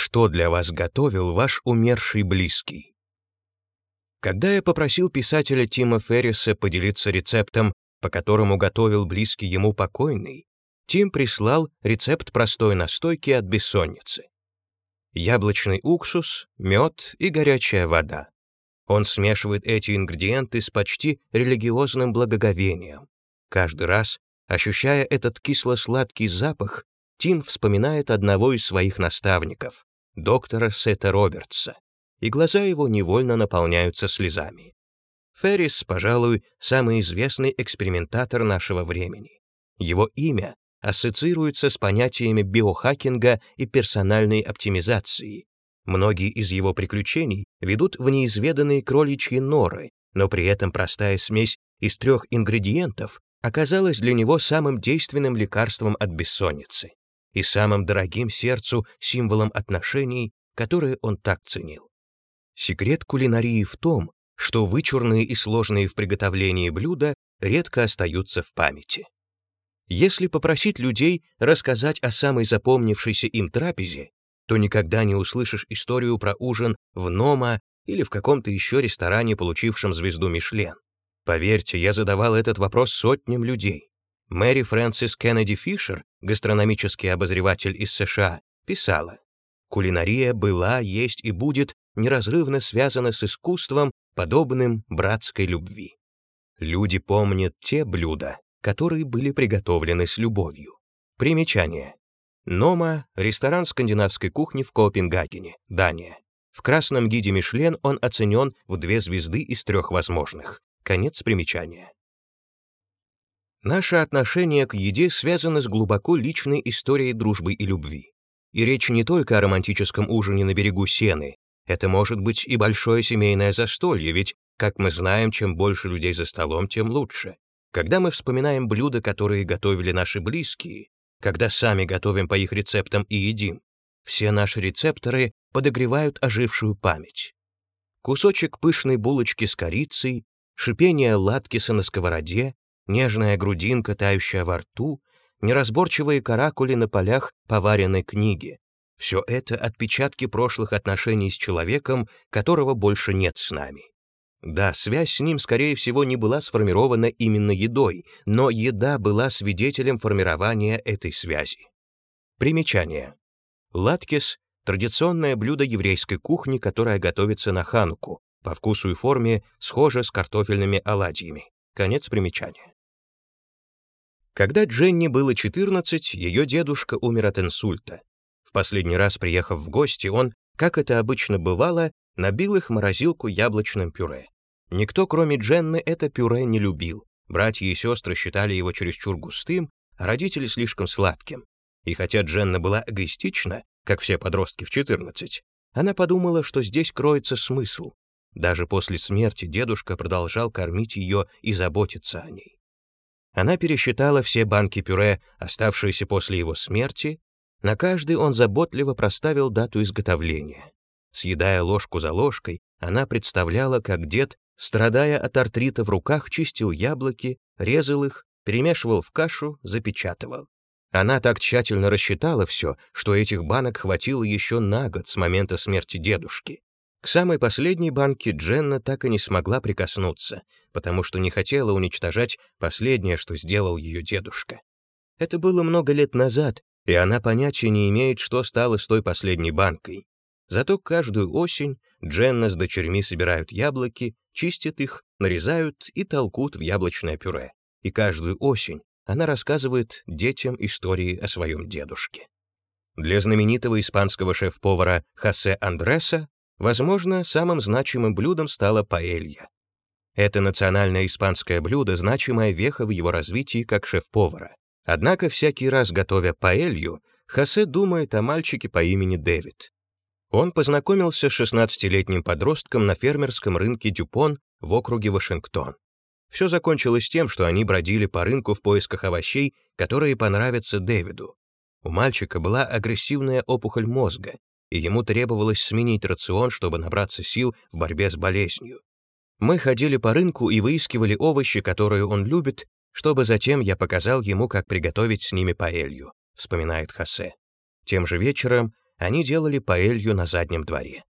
Что для вас готовил ваш умерший близкий? Когда я попросил писателя Тима Ферриса поделиться рецептом, по которому готовил близкий ему покойный, Тим прислал рецепт простой настойки от бессонницы. Яблочный уксус, мед и горячая вода. Он смешивает эти ингредиенты с почти религиозным благоговением. Каждый раз, ощущая этот кисло-сладкий запах, Тим вспоминает одного из своих наставников, доктора Сета Робертса, и глаза его невольно наполняются слезами. Феррис, пожалуй, самый известный экспериментатор нашего времени. Его имя ассоциируется с понятиями биохакинга и персональной оптимизации. Многие из его приключений ведут в неизведанные кроличьи норы, но при этом простая смесь из трех ингредиентов оказалась для него самым действенным лекарством от бессонницы и самым дорогим сердцу символом отношений, которые он так ценил. Секрет кулинарии в том, что вычурные и сложные в приготовлении блюда редко остаются в памяти. Если попросить людей рассказать о самой запомнившейся им трапезе, то никогда не услышишь историю про ужин в Нома или в каком-то еще ресторане, получившем звезду Мишлен. Поверьте, я задавал этот вопрос сотням людей. Мэри Фрэнсис Кеннеди Фишер, гастрономический обозреватель из США, писала, «Кулинария была, есть и будет неразрывно связана с искусством, подобным братской любви. Люди помнят те блюда, которые были приготовлены с любовью. Примечание. Нома — ресторан скандинавской кухни в Копенгагене, Дания. В красном гиде Мишлен он оценен в две звезды из трех возможных. Конец примечания. Наше отношение к еде связано с глубоко личной историей дружбы и любви. И речь не только о романтическом ужине на берегу Сены. Это может быть и большое семейное застолье, ведь, как мы знаем, чем больше людей за столом, тем лучше. Когда мы вспоминаем блюда, которые готовили наши близкие, когда сами готовим по их рецептам и едим, все наши рецепторы подогревают ожившую память. Кусочек пышной булочки с корицей, шипение латкиса на сковороде, нежная грудинка, тающая во рту, неразборчивые каракули на полях поваренной книги. Все это отпечатки прошлых отношений с человеком, которого больше нет с нами. Да, связь с ним, скорее всего, не была сформирована именно едой, но еда была свидетелем формирования этой связи. Примечание. Латкис — традиционное блюдо еврейской кухни, которое готовится на хануку, по вкусу и форме схоже с картофельными оладьями. Конец примечания. Когда Дженни было 14, ее дедушка умер от инсульта. В последний раз, приехав в гости, он, как это обычно бывало, набил их морозилку яблочным пюре. Никто, кроме Дженны, это пюре не любил. Братья и сестры считали его чересчур густым, а родители слишком сладким. И хотя Дженна была эгоистична, как все подростки в 14, она подумала, что здесь кроется смысл. Даже после смерти дедушка продолжал кормить ее и заботиться о ней. Она пересчитала все банки пюре, оставшиеся после его смерти. На каждый он заботливо проставил дату изготовления. Съедая ложку за ложкой, она представляла, как дед, страдая от артрита в руках, чистил яблоки, резал их, перемешивал в кашу, запечатывал. Она так тщательно рассчитала все, что этих банок хватило еще на год с момента смерти дедушки. Самой последней банке Дженна так и не смогла прикоснуться, потому что не хотела уничтожать последнее, что сделал ее дедушка. Это было много лет назад, и она понятия не имеет, что стало с той последней банкой. Зато каждую осень Дженна с дочерьми собирают яблоки, чистят их, нарезают и толкут в яблочное пюре. И каждую осень она рассказывает детям истории о своем дедушке. Для знаменитого испанского шеф-повара Хосе Андреса, возможно, самым значимым блюдом стала паэлья. Это национальное испанское блюдо, значимая веха в его развитии как шеф-повара. Однако всякий раз, готовя паэлью, Хосе думает о мальчике по имени Дэвид. Он познакомился с 16-летним подростком на фермерском рынке Дюпон в округе Вашингтон. Все закончилось тем, что они бродили по рынку в поисках овощей, которые понравятся Дэвиду. У мальчика была агрессивная опухоль мозга, и ему требовалось сменить рацион, чтобы набраться сил в борьбе с болезнью. Мы ходили по рынку и выискивали овощи, которые он любит, чтобы затем я показал ему, как приготовить с ними паэлью, вспоминает Хосе. Тем же вечером они делали паэлью на заднем дворе.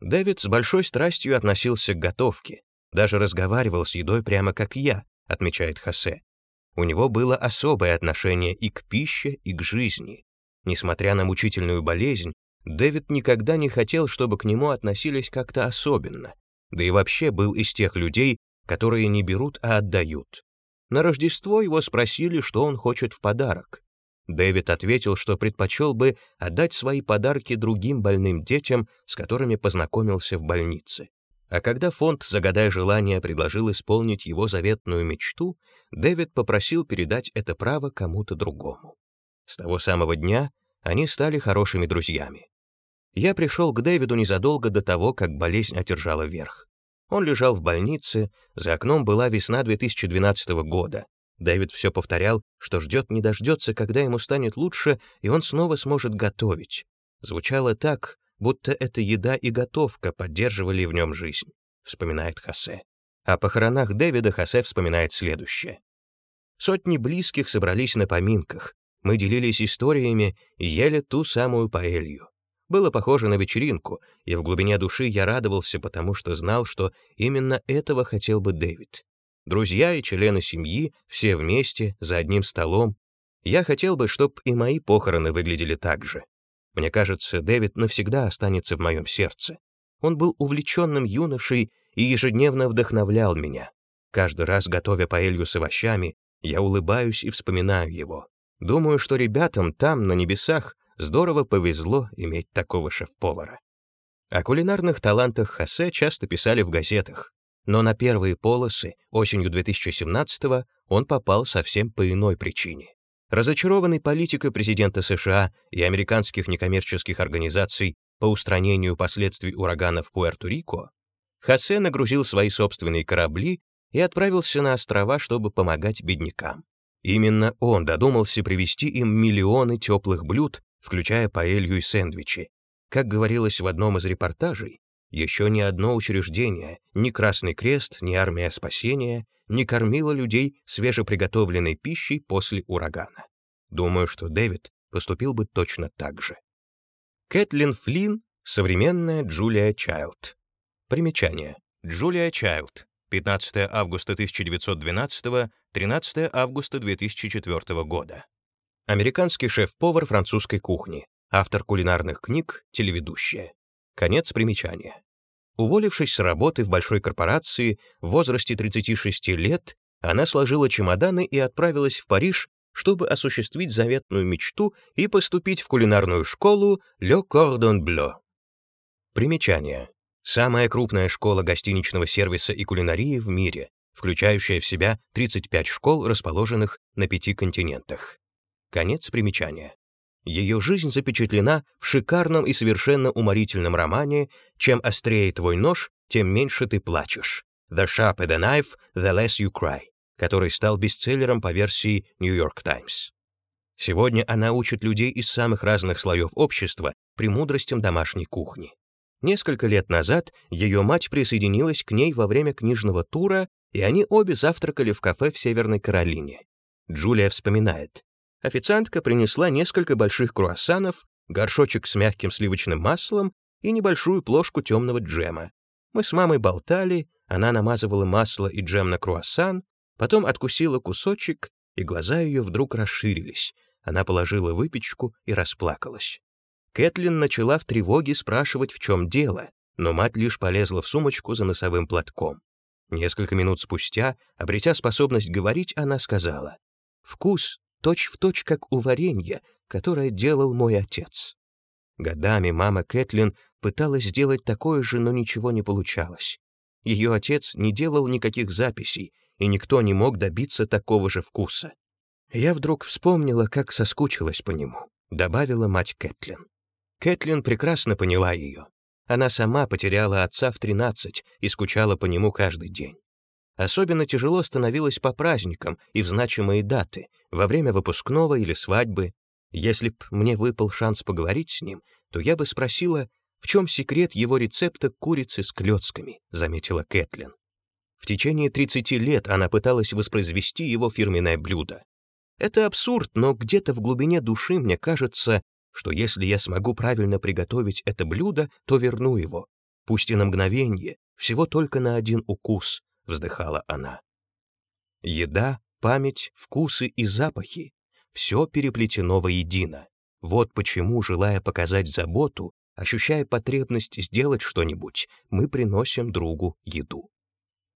Дэвид с большой страстью относился к готовке, даже разговаривал с едой прямо как я, отмечает Хосе. У него было особое отношение и к пище, и к жизни. Несмотря на мучительную болезнь, Дэвид никогда не хотел, чтобы к нему относились как-то особенно, да и вообще был из тех людей, которые не берут, а отдают. На Рождество его спросили, что он хочет в подарок. Дэвид ответил, что предпочел бы отдать свои подарки другим больным детям, с которыми познакомился в больнице. А когда фонд «Загадай желание» предложил исполнить его заветную мечту, Дэвид попросил передать это право кому-то другому. С того самого дня они стали хорошими друзьями. Я пришел к Дэвиду незадолго до того, как болезнь одержала верх. Он лежал в больнице, за окном была весна 2012 года. Дэвид все повторял, что ждет не дождется, когда ему станет лучше, и он снова сможет готовить. Звучало так, будто эта еда и готовка поддерживали в нем жизнь, вспоминает Хосе. О похоронах Дэвида Хосе вспоминает следующее. Сотни близких собрались на поминках. Мы делились историями и ели ту самую паэлью было похоже на вечеринку, и в глубине души я радовался, потому что знал, что именно этого хотел бы Дэвид. Друзья и члены семьи, все вместе, за одним столом. Я хотел бы, чтобы и мои похороны выглядели так же. Мне кажется, Дэвид навсегда останется в моем сердце. Он был увлеченным юношей и ежедневно вдохновлял меня. Каждый раз, готовя паэлью с овощами, я улыбаюсь и вспоминаю его. Думаю, что ребятам там, на небесах, Здорово повезло иметь такого шеф-повара. О кулинарных талантах Хосе часто писали в газетах, но на первые полосы осенью 2017-го он попал совсем по иной причине. Разочарованный политикой президента США и американских некоммерческих организаций по устранению последствий урагана в Пуэрто-Рико, Хосе нагрузил свои собственные корабли и отправился на острова, чтобы помогать беднякам. Именно он додумался привезти им миллионы теплых блюд включая паэлью и сэндвичи. Как говорилось в одном из репортажей, еще ни одно учреждение, ни Красный Крест, ни Армия Спасения не кормило людей свежеприготовленной пищей после урагана. Думаю, что Дэвид поступил бы точно так же. Кэтлин Флинн — современная Джулия Чайлд. Примечание. Джулия Чайлд. 15 августа 1912, 13 августа 2004 года американский шеф-повар французской кухни, автор кулинарных книг, телеведущая. Конец примечания. Уволившись с работы в большой корпорации в возрасте 36 лет, она сложила чемоданы и отправилась в Париж, чтобы осуществить заветную мечту и поступить в кулинарную школу Le Cordon Bleu. Примечание. Самая крупная школа гостиничного сервиса и кулинарии в мире, включающая в себя 35 школ, расположенных на пяти континентах. Конец примечания. Ее жизнь запечатлена в шикарном и совершенно уморительном романе «Чем острее твой нож, тем меньше ты плачешь» «The sharper the knife, the less you cry», который стал бестселлером по версии New York Times. Сегодня она учит людей из самых разных слоев общества премудростям домашней кухни. Несколько лет назад ее мать присоединилась к ней во время книжного тура, и они обе завтракали в кафе в Северной Каролине. Джулия вспоминает. Официантка принесла несколько больших круассанов, горшочек с мягким сливочным маслом и небольшую плошку темного джема. Мы с мамой болтали, она намазывала масло и джем на круассан, потом откусила кусочек, и глаза ее вдруг расширились. Она положила выпечку и расплакалась. Кэтлин начала в тревоге спрашивать, в чем дело, но мать лишь полезла в сумочку за носовым платком. Несколько минут спустя, обретя способность говорить, она сказала, «Вкус точь-в-точь, точь, как у варенья, которое делал мой отец. Годами мама Кэтлин пыталась сделать такое же, но ничего не получалось. Ее отец не делал никаких записей, и никто не мог добиться такого же вкуса. Я вдруг вспомнила, как соскучилась по нему, добавила мать Кэтлин. Кэтлин прекрасно поняла ее. Она сама потеряла отца в 13 и скучала по нему каждый день. Особенно тяжело становилось по праздникам и в значимые даты, во время выпускного или свадьбы. Если б мне выпал шанс поговорить с ним, то я бы спросила, в чем секрет его рецепта курицы с клетками, заметила Кэтлин. В течение 30 лет она пыталась воспроизвести его фирменное блюдо. Это абсурд, но где-то в глубине души, мне кажется, что если я смогу правильно приготовить это блюдо, то верну его, пусть и на мгновение, всего только на один укус, вздыхала она. Еда, память, вкусы и запахи — все переплетено воедино. Вот почему, желая показать заботу, ощущая потребность сделать что-нибудь, мы приносим другу еду.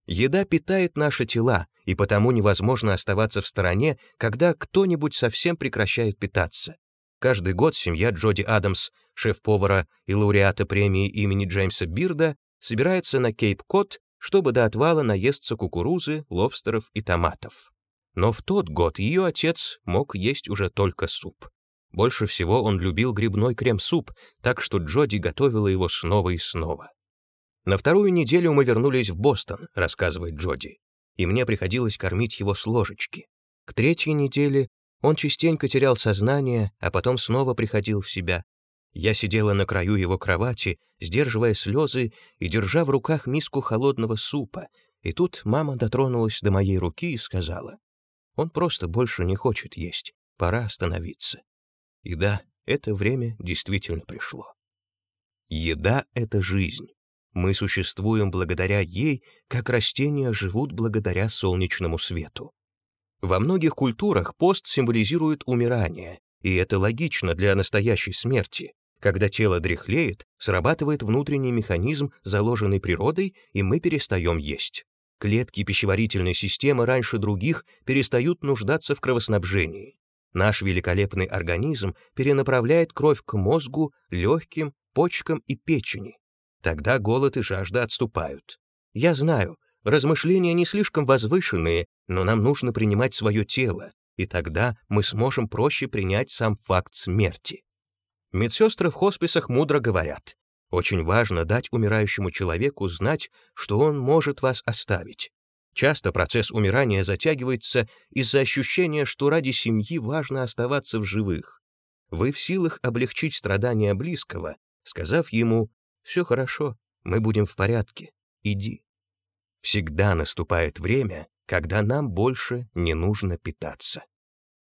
Еда питает наши тела, и потому невозможно оставаться в стороне, когда кто-нибудь совсем прекращает питаться. Каждый год семья Джоди Адамс, шеф-повара и лауреата премии имени Джеймса Бирда, собирается на Кейп-Кот, чтобы до отвала наесться кукурузы, лобстеров и томатов. Но в тот год ее отец мог есть уже только суп. Больше всего он любил грибной крем-суп, так что Джоди готовила его снова и снова. На вторую неделю мы вернулись в Бостон, рассказывает Джоди, и мне приходилось кормить его с ложечки. К третьей неделе он частенько терял сознание, а потом снова приходил в себя. Я сидела на краю его кровати, сдерживая слезы и держа в руках миску холодного супа, и тут мама дотронулась до моей руки и сказала, «Он просто больше не хочет есть, пора остановиться». И да, это время действительно пришло. Еда — это жизнь. Мы существуем благодаря ей, как растения живут благодаря солнечному свету. Во многих культурах пост символизирует умирание, и это логично для настоящей смерти. Когда тело дряхлеет, срабатывает внутренний механизм, заложенный природой, и мы перестаем есть. Клетки пищеварительной системы раньше других перестают нуждаться в кровоснабжении. Наш великолепный организм перенаправляет кровь к мозгу, легким, почкам и печени. Тогда голод и жажда отступают. Я знаю, размышления не слишком возвышенные, но нам нужно принимать свое тело, и тогда мы сможем проще принять сам факт смерти. Медсестры в хосписах мудро говорят, очень важно дать умирающему человеку знать, что он может вас оставить. Часто процесс умирания затягивается из-за ощущения, что ради семьи важно оставаться в живых. Вы в силах облегчить страдания близкого, сказав ему все хорошо, мы будем в порядке, иди. Всегда наступает время, когда нам больше не нужно питаться.